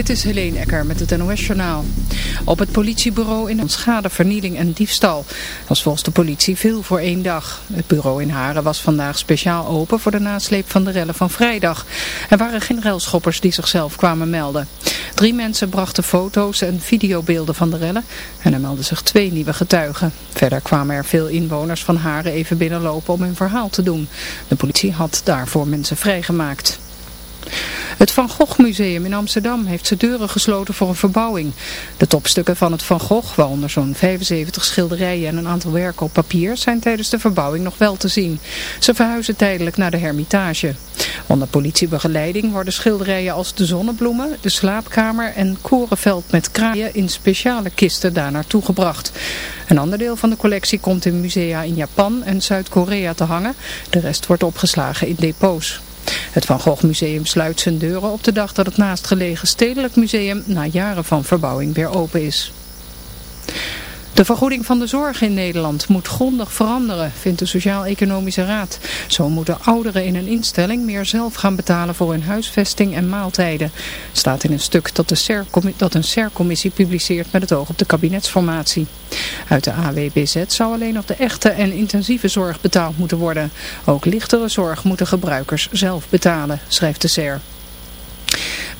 Dit is Helene Ecker met het NOS-journaal. Op het politiebureau in schade, vernieling en diefstal. was volgens de politie veel voor één dag. Het bureau in Haren was vandaag speciaal open voor de nasleep van de rellen van vrijdag. Er waren geen relschoppers die zichzelf kwamen melden. Drie mensen brachten foto's en videobeelden van de rellen en er meldden zich twee nieuwe getuigen. Verder kwamen er veel inwoners van Haren even binnenlopen om hun verhaal te doen. De politie had daarvoor mensen vrijgemaakt. Het Van Gogh Museum in Amsterdam heeft zijn deuren gesloten voor een verbouwing. De topstukken van het Van Gogh, waaronder zo'n 75 schilderijen en een aantal werken op papier, zijn tijdens de verbouwing nog wel te zien. Ze verhuizen tijdelijk naar de Hermitage. Onder politiebegeleiding worden schilderijen als de zonnebloemen, de slaapkamer en korenveld met kraaien in speciale kisten daar naartoe gebracht. Een ander deel van de collectie komt in musea in Japan en Zuid-Korea te hangen. De rest wordt opgeslagen in depots. Het Van Gogh Museum sluit zijn deuren op de dag dat het naastgelegen Stedelijk Museum na jaren van verbouwing weer open is. De vergoeding van de zorg in Nederland moet grondig veranderen, vindt de Sociaal-Economische Raad. Zo moeten ouderen in een instelling meer zelf gaan betalen voor hun huisvesting en maaltijden. Staat in een stuk dat, een SER-commissie publiceert met het oog op de kabinetsformatie. Uit de AWBZ zou alleen nog de echte en intensieve zorg betaald moeten worden. Ook lichtere zorg moeten gebruikers zelf betalen, schrijft de SER.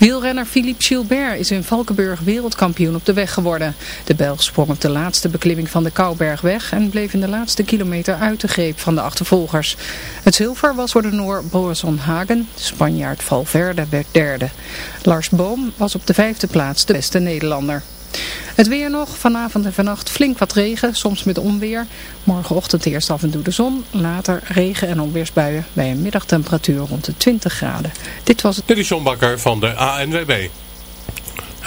Wielrenner Philippe Gilbert is in Valkenburg wereldkampioen op de weg geworden. De Belg sprong op de laatste beklimming van de Kouberg weg en bleef in de laatste kilometer uit de greep van de achtervolgers. Het zilver was voor de Noor Boasson Hagen, de Spanjaard Valverde werd derde. Lars Boom was op de vijfde plaats de beste Nederlander. Het weer nog, vanavond en vannacht flink wat regen, soms met onweer. Morgenochtend eerst af en toe de zon, later regen en onweersbuien bij een middagtemperatuur rond de 20 graden. Dit was het... Bakker van de ANWB.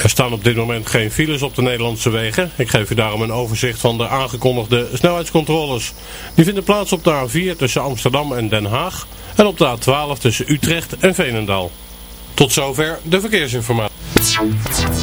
Er staan op dit moment geen files op de Nederlandse wegen. Ik geef u daarom een overzicht van de aangekondigde snelheidscontroles. Die vinden plaats op de A4 tussen Amsterdam en Den Haag en op de A12 tussen Utrecht en Veenendaal. Tot zover de verkeersinformatie.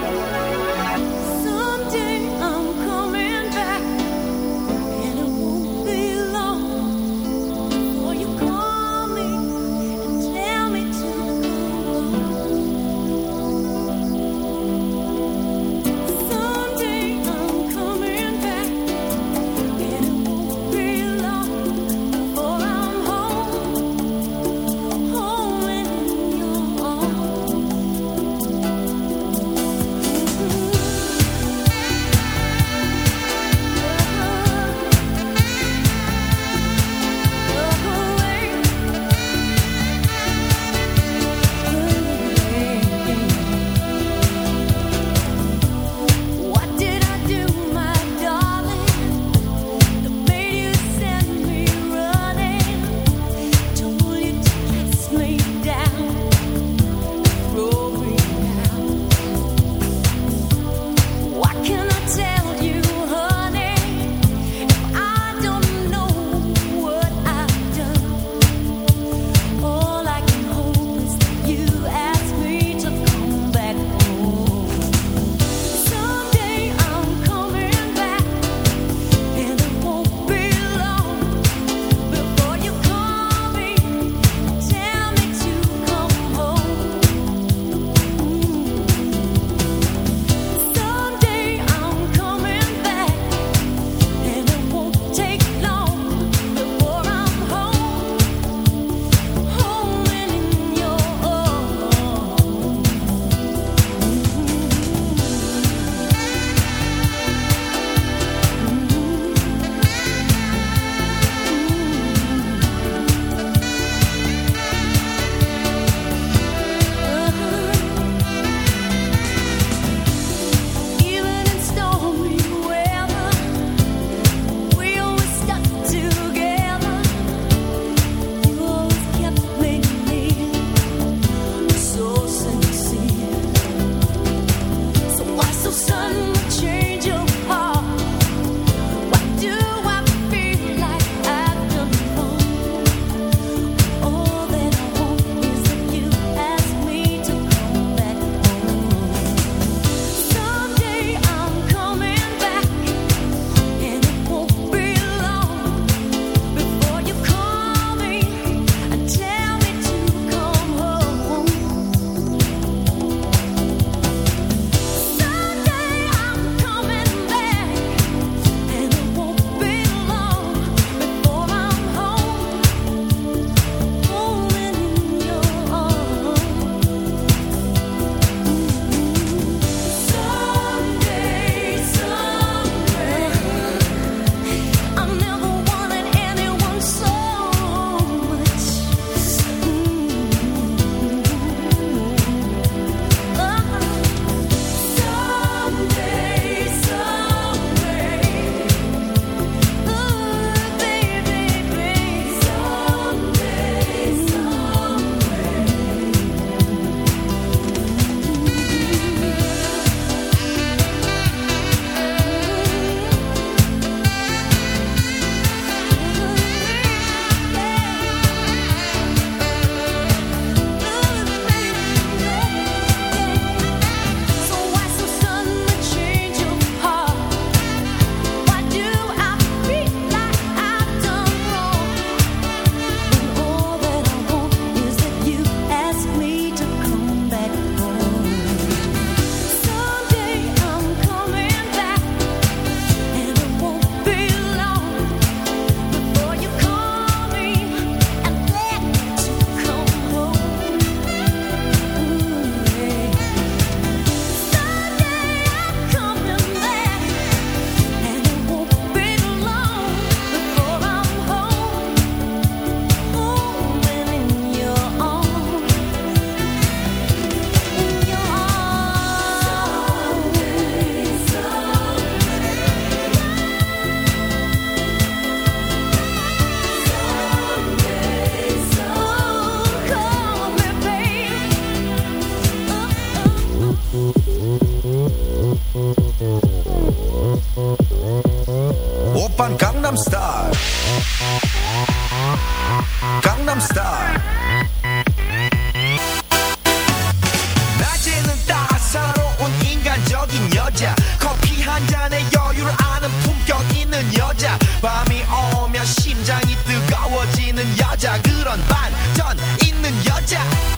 여자. 커피 한 잔에 여유를 아는 품격 있는 여자. 밤이 오면 심장이 뜨거워지는 여자. 그런 반전 있는 여자.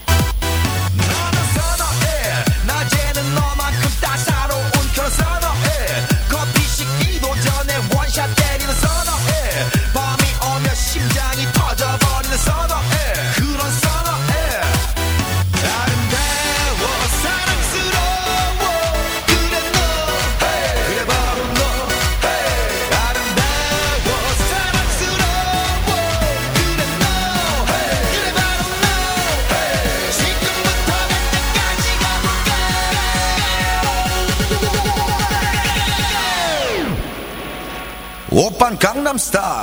Samstag.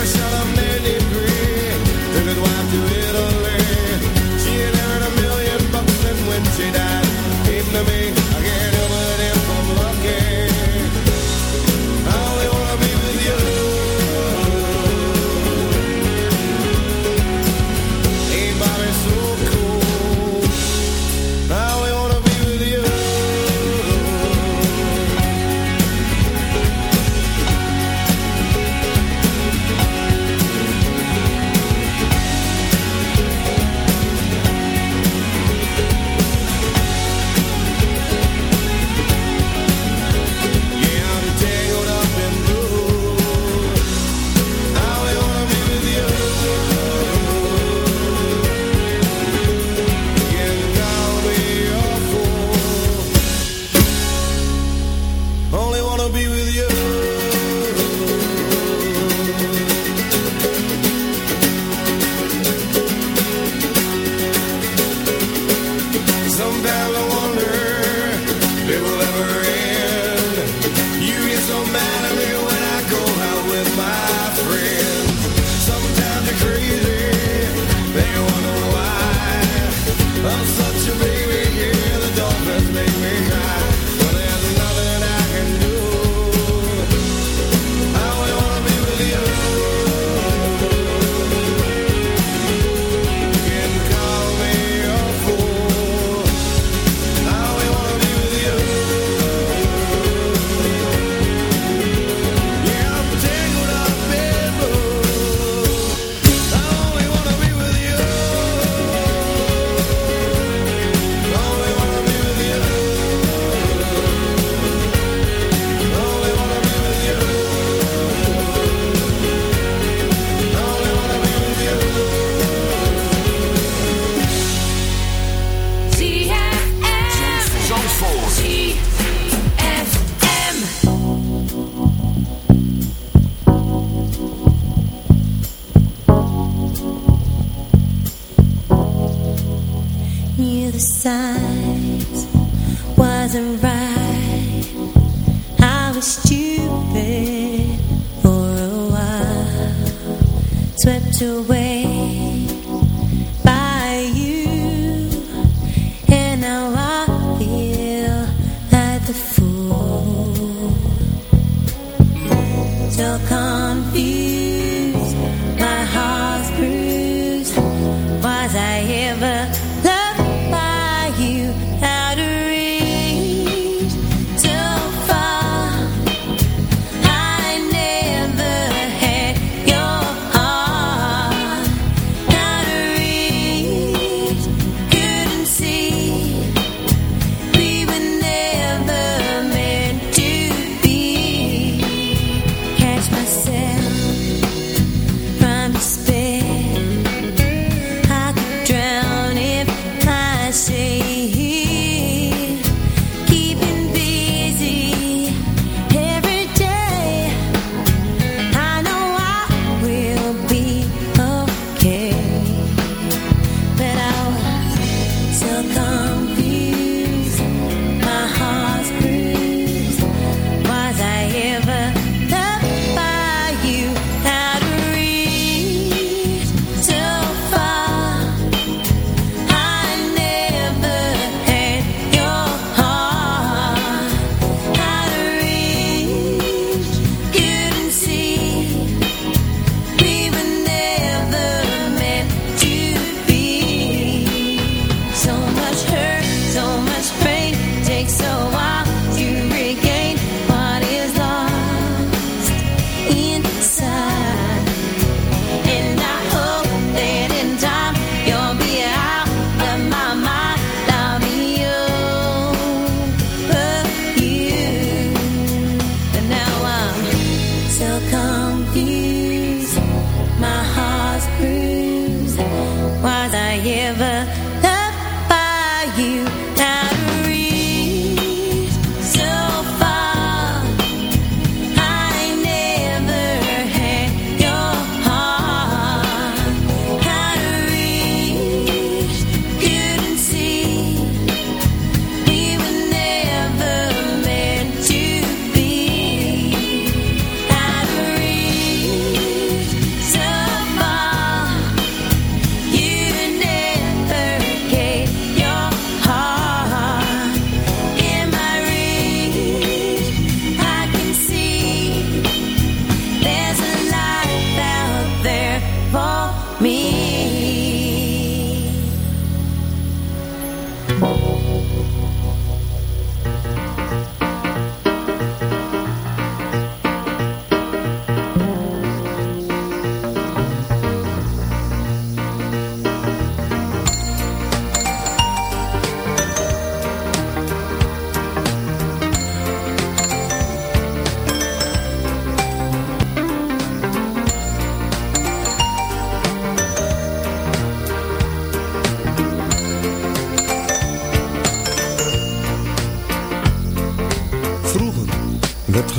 gotta shut up.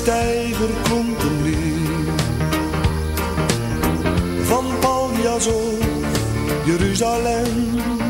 Stijger klonk een. Van Paljas Jeruzalem